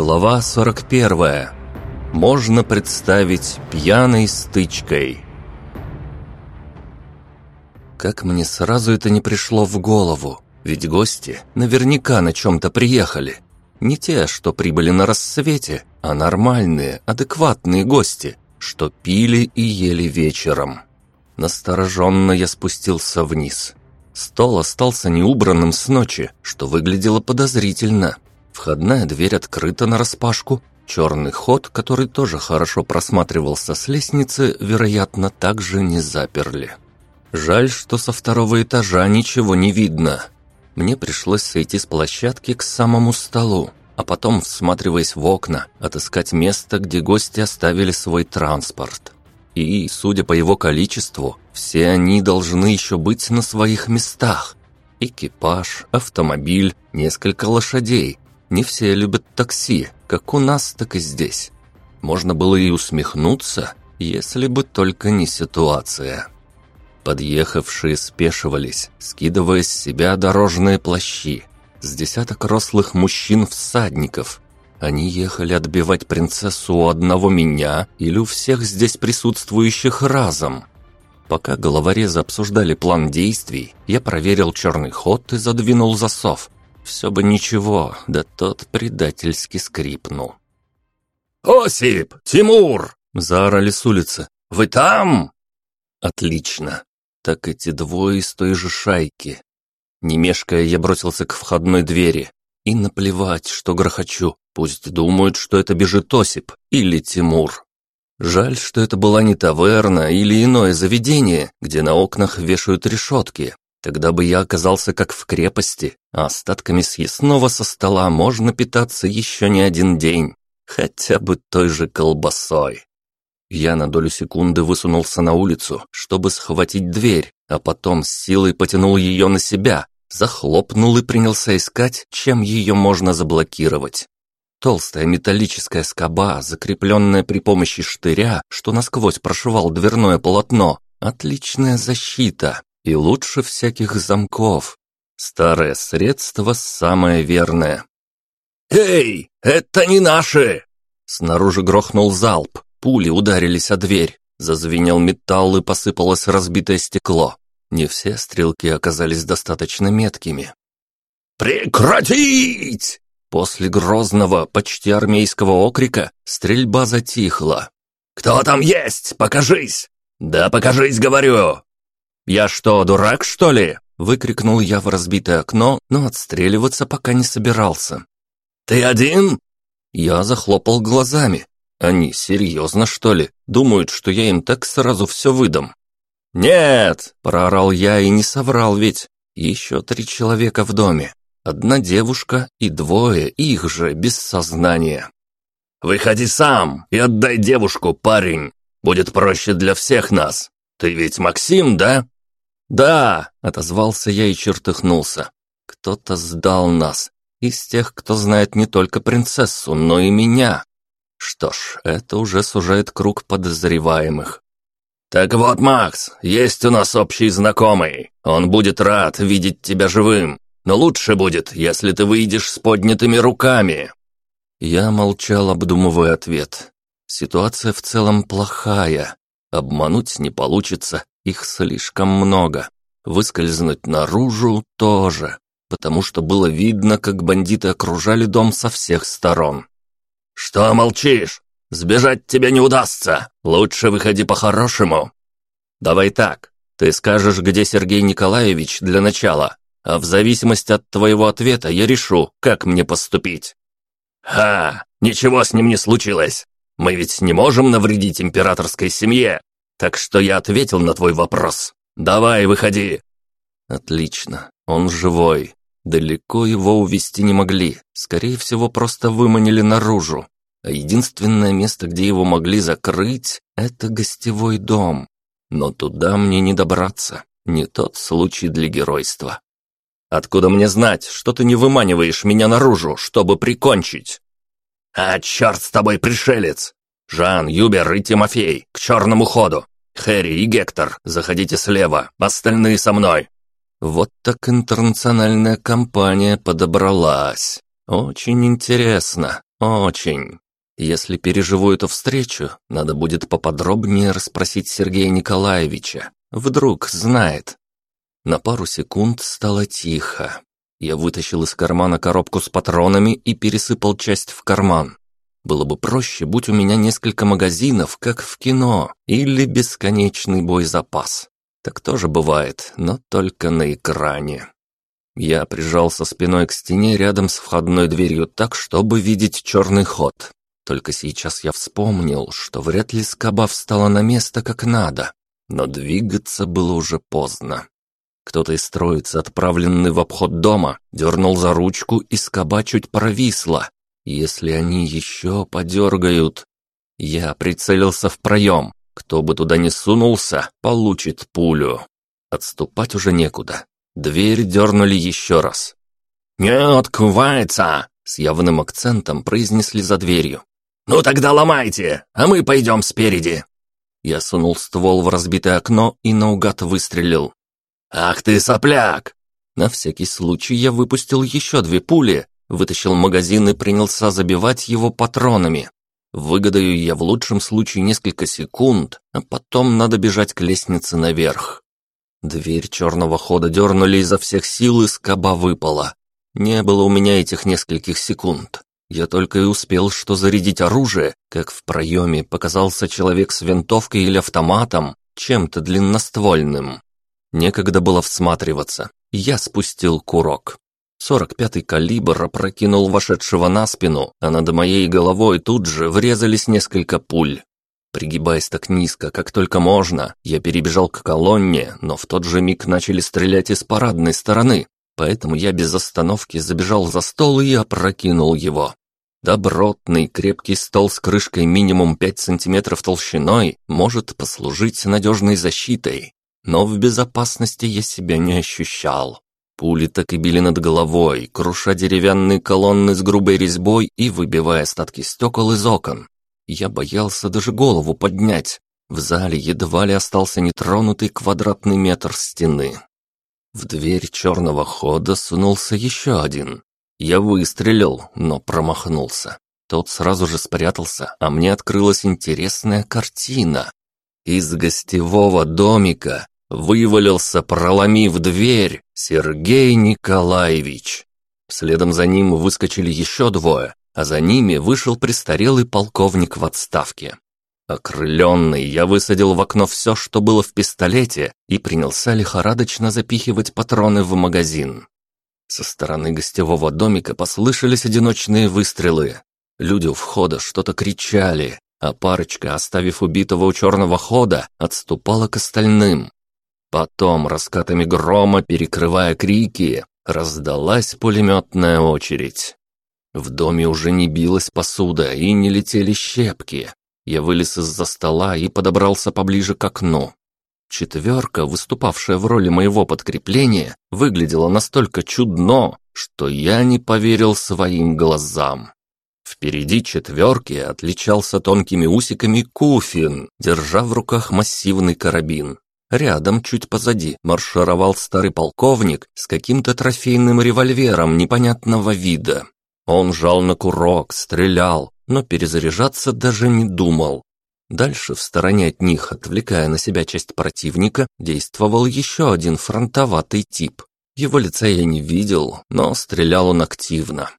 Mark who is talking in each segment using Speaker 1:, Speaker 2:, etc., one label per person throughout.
Speaker 1: Глава 41. Можно представить пьяной стычкой. Как мне сразу это не пришло в голову, ведь гости наверняка на чем-то приехали. Не те, что прибыли на рассвете, а нормальные, адекватные гости, что пили и ели вечером. Настороженно я спустился вниз. Стол остался неубранным с ночи, что выглядело подозрительно – Входная дверь открыта нараспашку. Черный ход, который тоже хорошо просматривался с лестницы, вероятно, также не заперли. Жаль, что со второго этажа ничего не видно. Мне пришлось сойти с площадки к самому столу, а потом, всматриваясь в окна, отыскать место, где гости оставили свой транспорт. И, судя по его количеству, все они должны еще быть на своих местах. Экипаж, автомобиль, несколько лошадей, не все любят такси, как у нас, так и здесь. Можно было и усмехнуться, если бы только не ситуация. Подъехавшие спешивались, скидывая с себя дорожные плащи. С десяток рослых мужчин-всадников. Они ехали отбивать принцессу у одного меня или у всех здесь присутствующих разом. Пока головорезы обсуждали план действий, я проверил черный ход и задвинул засов, все бы ничего, да тот предательски скрипнул.
Speaker 2: «Осип! Тимур!»
Speaker 1: — заорали с улицы.
Speaker 2: «Вы там?»
Speaker 1: «Отлично. Так эти двое из той же шайки». Не мешкая, я бросился к входной двери. И наплевать, что грохочу. Пусть думают, что это бежит Осип или Тимур. Жаль, что это была не таверна или иное заведение, где на окнах вешают решетки, Тогда бы я оказался как в крепости, а остатками съестного со стола можно питаться еще не один день, хотя бы той же колбасой. Я на долю секунды высунулся на улицу, чтобы схватить дверь, а потом с силой потянул ее на себя, захлопнул и принялся искать, чем ее можно заблокировать. Толстая металлическая скоба, закрепленная при помощи штыря, что насквозь прошивал дверное полотно, отличная защита, и лучше всяких замков. Старое средство самое верное.
Speaker 2: «Эй, это не наши!»
Speaker 1: Снаружи грохнул залп, пули ударились о дверь. Зазвенел металл и посыпалось разбитое стекло. Не все стрелки оказались достаточно меткими.
Speaker 2: «Прекратить!»
Speaker 1: После грозного, почти армейского окрика стрельба затихла.
Speaker 2: «Кто там есть? Покажись!» «Да покажись, говорю!»
Speaker 1: «Я что, дурак, что ли?» – выкрикнул я в разбитое окно, но отстреливаться пока не собирался.
Speaker 2: «Ты один?»
Speaker 1: Я захлопал глазами. Они серьезно, что ли? Думают, что я им так сразу все выдам. «Нет!» – проорал я и не соврал ведь. Еще три человека в доме. Одна девушка и двое их же без сознания.
Speaker 2: «Выходи сам и отдай девушку, парень. Будет проще для всех нас. Ты ведь Максим, да?»
Speaker 1: «Да!» — отозвался я и чертыхнулся. «Кто-то сдал нас. Из тех, кто знает не только принцессу, но и меня. Что ж, это уже сужает круг подозреваемых».
Speaker 2: «Так вот, Макс, есть у нас общий знакомый. Он будет рад видеть тебя живым. Но лучше будет, если ты выйдешь с поднятыми руками».
Speaker 1: Я молчал, обдумывая ответ. Ситуация в целом плохая. Обмануть не получится, их слишком много. Выскользнуть наружу тоже, потому что было видно, как бандиты окружали дом со всех сторон.
Speaker 2: «Что молчишь? Сбежать тебе не удастся. Лучше выходи по-хорошему».
Speaker 1: «Давай так. Ты скажешь, где Сергей Николаевич для начала, а в зависимости от твоего ответа я решу, как мне поступить».
Speaker 2: «Ха! Ничего с ним не случилось. Мы ведь не можем навредить императорской семье. Так что я ответил на твой вопрос. Давай, выходи!»
Speaker 1: «Отлично. Он живой. Далеко его увести не могли. Скорее всего, просто выманили наружу. А единственное место, где его могли закрыть, это гостевой дом. Но туда мне не добраться. Не тот случай для геройства. Откуда мне знать, что ты не выманиваешь меня наружу, чтобы прикончить?
Speaker 2: А черт с тобой, пришелец! Жан, Юбер и Тимофей, к черному ходу! Хэри и Гектор, заходите слева, остальные со мной!»
Speaker 1: Вот так интернациональная компания подобралась. Очень интересно. Очень. Если переживу эту встречу, надо будет поподробнее расспросить Сергея Николаевича. Вдруг знает. На пару секунд стало тихо. Я вытащил из кармана коробку с патронами и пересыпал часть в карман. Было бы проще, будь у меня несколько магазинов, как в кино, или бесконечный боезапас. Так тоже бывает, но только на экране. Я прижался спиной к стене рядом с входной дверью так, чтобы видеть черный ход. Только сейчас я вспомнил, что вряд ли скоба встала на место как надо, но двигаться было уже поздно. Кто-то из троицы, отправленный в обход дома, дернул за ручку, и скоба чуть провисла. Если они еще подергают... Я прицелился в проем. Кто бы туда ни сунулся, получит пулю. Отступать уже некуда. Дверь дернули еще раз. «Не открывается!» — с явным акцентом произнесли за дверью. «Ну тогда ломайте, а мы пойдем спереди!» Я сунул ствол в разбитое окно и наугад выстрелил. «Ах ты сопляк!» На всякий случай я выпустил еще две пули, вытащил магазин и принялся забивать его патронами. Выгадаю я в лучшем случае несколько секунд, а потом надо бежать к лестнице наверх. Дверь черного хода дернули изо всех сил, и скоба выпала. Не было у меня этих нескольких секунд. Я только и успел что зарядить оружие, как в проеме показался человек с винтовкой или автоматом, чем-то длинноствольным. Некогда было всматриваться. Я спустил курок. 45-й калибр опрокинул вошедшего на спину, а над моей головой тут же врезались несколько пуль. Пригибаясь так низко, как только можно, я перебежал к колонне, но в тот же миг начали стрелять из парадной стороны, поэтому я без остановки забежал за стол и опрокинул его. Добротный, крепкий стол с крышкой минимум 5 сантиметров толщиной может послужить надежной защитой, но в безопасности я себя не ощущал. Пули так и били над головой, круша деревянные колонны с грубой резьбой и выбивая остатки стекол из окон. Я боялся даже голову поднять. В зале едва ли остался нетронутый квадратный метр стены. В дверь черного хода сунулся еще один. Я выстрелил, но промахнулся. Тот сразу же спрятался, а мне открылась интересная картина. Из гостевого домика Вывалился, проломив дверь, Сергей Николаевич. Следом за ним выскочили еще двое, а за ними вышел престарелый полковник в отставке. Окрыленный, я высадил в окно все, что было в пистолете, и принялся лихорадочно запихивать патроны в магазин. Со стороны гостевого домика послышались одиночные выстрелы. Люди у входа что-то кричали, а парочка, оставив убитого у черного хода, отступала к остальным. Потом, раскатами грома, перекрывая крики, раздалась пулеметная очередь. В доме уже не билась посуда и не летели щепки. Я вылез из-за стола и подобрался поближе к окну. Четверка, выступавшая в роли моего подкрепления, выглядела настолько чудно, что я не поверил своим глазам. Впереди четверки отличался тонкими усиками Куфин, держа в руках массивный карабин. Рядом, чуть позади, маршировал старый полковник с каким-то трофейным револьвером непонятного вида. Он жал на курок, стрелял, но перезаряжаться даже не думал. Дальше, в стороне от них, отвлекая на себя часть противника, действовал еще один фронтоватый тип. Его лица я не видел, но стрелял он активно.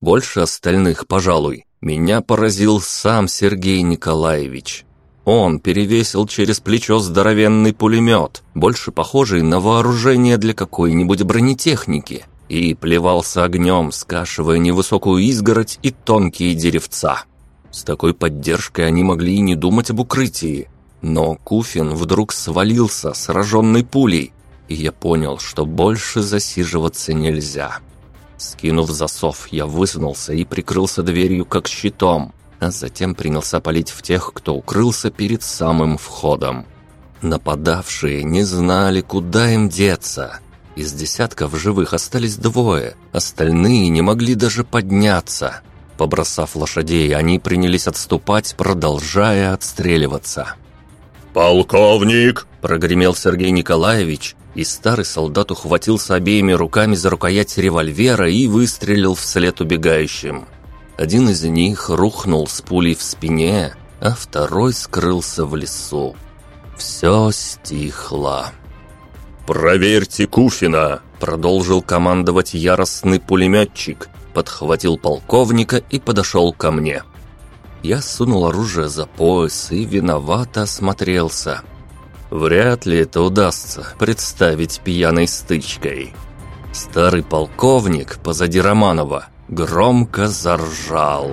Speaker 1: Больше остальных, пожалуй, меня поразил сам Сергей Николаевич. Он перевесил через плечо здоровенный пулемет, больше похожий на вооружение для какой-нибудь бронетехники, и плевался огнем, скашивая невысокую изгородь и тонкие деревца. С такой поддержкой они могли и не думать об укрытии. Но Куфин вдруг свалился, сраженный пулей, и я понял, что больше засиживаться нельзя. Скинув засов, я высунулся и прикрылся дверью как щитом, а затем принялся палить в тех, кто укрылся перед самым входом. Нападавшие не знали, куда им деться. Из десятков живых остались двое, остальные не могли даже подняться. Побросав лошадей, они принялись отступать, продолжая отстреливаться.
Speaker 2: «Полковник!»
Speaker 1: – прогремел Сергей Николаевич, и старый солдат ухватился обеими руками за рукоять револьвера и выстрелил вслед убегающим. Один из них рухнул с пулей в спине, а второй скрылся в лесу. Все стихло.
Speaker 2: «Проверьте Куфина!»
Speaker 1: — продолжил командовать яростный пулеметчик, подхватил полковника и подошел ко мне. Я сунул оружие за пояс и виновато осмотрелся. Вряд ли это удастся представить пьяной стычкой. Старый полковник позади Романова громко заржал.